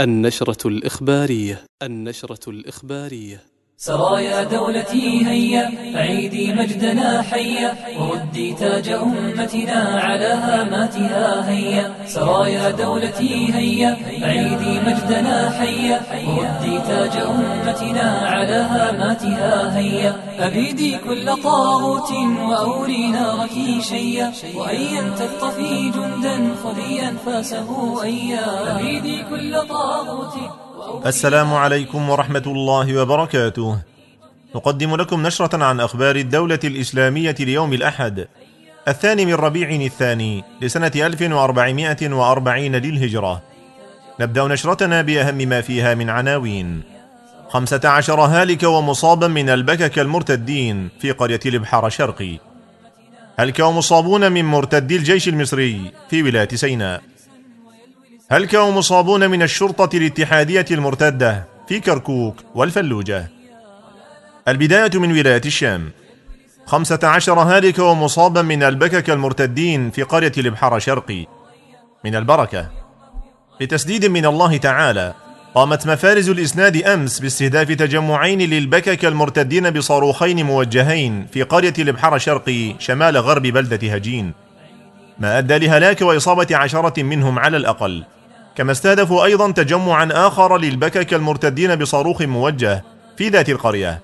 النشرة الإخبارية النشرة الإخبارية. سرايا دولتي هيا عيدي مجدنا حيا وردي تاج أمتنا على هاماتها هيا. سرايا دولتي هيا عيدي مجدنا حيا وردي تاج أمتنا على هاماتها هيا. أبيدي كل طاغوت وأوري نارك شيا وأيا تخطفي جندا خذي أنفاسه أيا. أبيدي كل طاغوت السلام عليكم ورحمة الله وبركاته. نقدم لكم نشرة عن أخبار الدولة الإسلامية ليوم الأحد الثاني من ربيع الثاني لسنة 1440 للهجرة. نبدأ نشرتنا بأهم ما فيها من عناوين. خمسة عشر هالك ومصابا من البكك المرتدين في قرية البحر شرقي هلك ومصابون من مرتدي الجيش المصري في ولاية سيناء. هلك ومصابون من الشرطة الاتحادية المرتدة في كركوك والفلوجة؟ البداية من ولاية الشام. خمسة عشر هالك ومصابا من البكك المرتدين في قرية البحر شرقي. من البركة. بتسديد من الله تعالى قامت مفارز الإسناد أمس باستهداف تجمعين للبكك المرتدين بصاروخين موجهين في قرية البحر شرقي شمال غرب بلدة هجين. ما أدى لهلاك وإصابة عشرة منهم على الأقل. كما استهدفوا أيضا تجمعا آخر للبكك المرتدين بصاروخ موجه في ذات القرية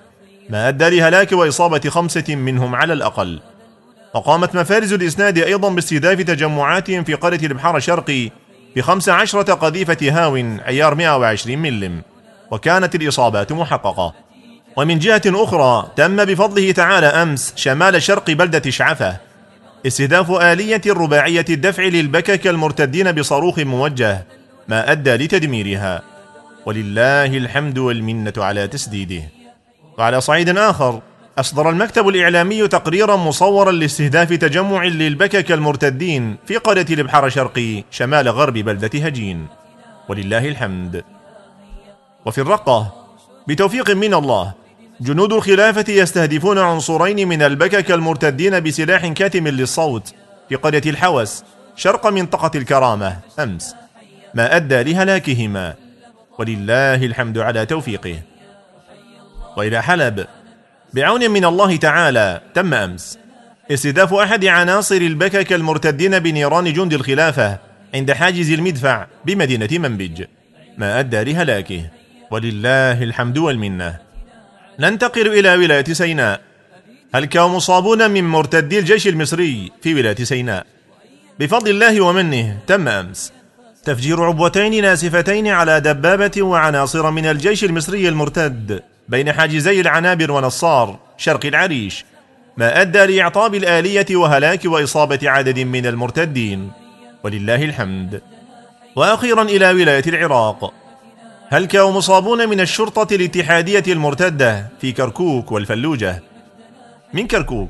ما أدى لهلاك وإصابة خمسة منهم على الأقل. وقامت مفارز الإسناد أيضا باستهداف تجمعات في قرية البحار الشرقي بخمس عشرة قذيفة هاو عيار 120 ملم وكانت الإصابات محققة. ومن جهة أخرى تم بفضله تعالى أمس شمال شرق بلدة شعفة استهداف آلية رباعية الدفع للبكك المرتدين بصاروخ موجه ما أدى لتدميرها. ولله الحمد والمنة على تسديده. وعلى صعيد آخر أصدر المكتب الإعلامي تقريرا مصورا لاستهداف تجمع للبكك المرتدين في قرية البحر شرقي شمال غرب بلدة هجين. ولله الحمد. وفي الرقة بتوفيق من الله جنود الخلافة يستهدفون عنصرين من البكك المرتدين بسلاح كاتم للصوت في قرية الحوس شرق منطقة الكرامة أمس. ما أدى لهلاكهما. ولله الحمد على توفيقه. وإلى حلب بعون من الله تعالى تم أمس. استهداف أحد عناصر البكك المرتدين بنيران جند الخلافة عند حاجز المدفع بمدينة منبج. ما أدى لهلاكه. ولله الحمد والمنة. ننتقل إلى ولاية سيناء. هلك مصابون من مرتدي الجيش المصري في ولاية سيناء؟ بفضل الله ومنه تم أمس. تفجير عبوتين ناسفتين على دبابة وعناصر من الجيش المصري المرتد بين حاجزي العنابر ونصار شرق العريش ما أدى لإعطاب الآلية وهلاك وإصابة عدد من المرتدين. ولله الحمد. وأخيرا إلى ولاية العراق. هلك ومصابون من الشرطة الاتحادية المرتدة في كركوك والفلوجة؟ من كركوك.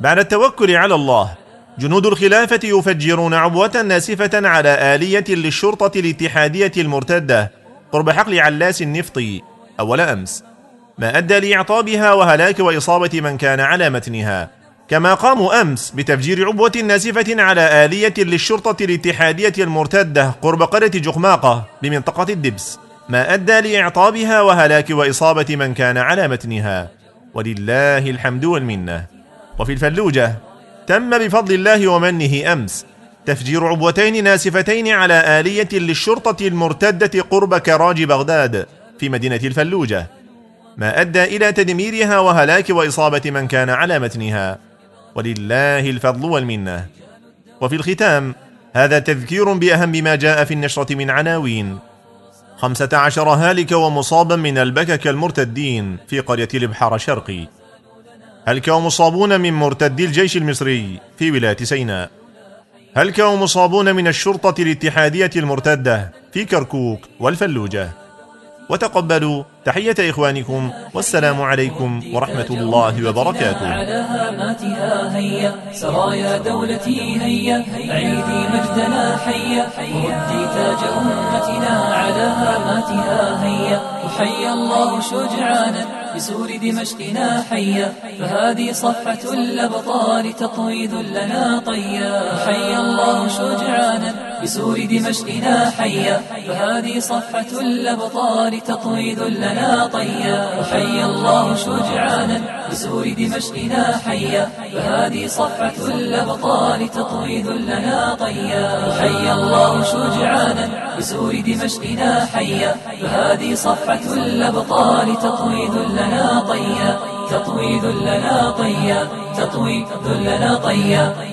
بعد التوكل على الله جنود الخلافة يفجرون عبوة ناسفة على آلية للشرطة الاتحادية المرتدة. قرب حقل علاس النفطي أول أمس. ما أدى لإعطابها وهلاك وإصابة من كان على متنها. كما قاموا أمس بتفجير عبوة ناسفة على آلية للشرطة الاتحادية المرتدة قرب قرية جقماقة بمنطقة الدبس. ما أدى لإعطابها وهلاك وإصابة من كان على متنها. ولله الحمد والمنة. وفي الفلوجة تم بفضل الله ومنه أمس. تفجير عبوتين ناسفتين على آلية للشرطة المرتدة قرب كراج بغداد في مدينة الفلوجة. ما أدى إلى تدميرها وهلاك وإصابة من كان على متنها. ولله الفضل والمنة. وفي الختام هذا تذكير بأهم ما جاء في النشرة من عناوين. خمسة عشر هالك ومصابا من البكك المرتدين في قرية البحر هلك ومصابون من مرتدي الجيش المصري في ولاية سيناء؟ هلك ومصابون من الشرطة الاتحادية المرتدة في كركوك والفلوجة؟ وتقبلوا. تحية إخوانكم والسلام عليكم ورحمة الله وبركاته. على هاماتها هيا سرايا دولتي هيا عيدي مجدنا حيا وردي تاج أمتنا على هاماتها هيا. وحيا الله شجعانا بسور دمشقنا حيا فهذه صفحة الأبطال تطوي ذلنا طيا. حيا الله شجعانا بسور دمشقنا حيا فهذه صفحة الأبطال تطوي ذلنا طيا. وحي الله شجعانا بسور دمشقنا حيا فهذه صفحة الأبطال تطوي ذلنا طيا. وحي الله شجعانا بسور دمشقنا حيا فهذه صفحة الأبطال تطوي ذلنا طيا. تطوي ذلنا طيا تطوي ذلنا طيا.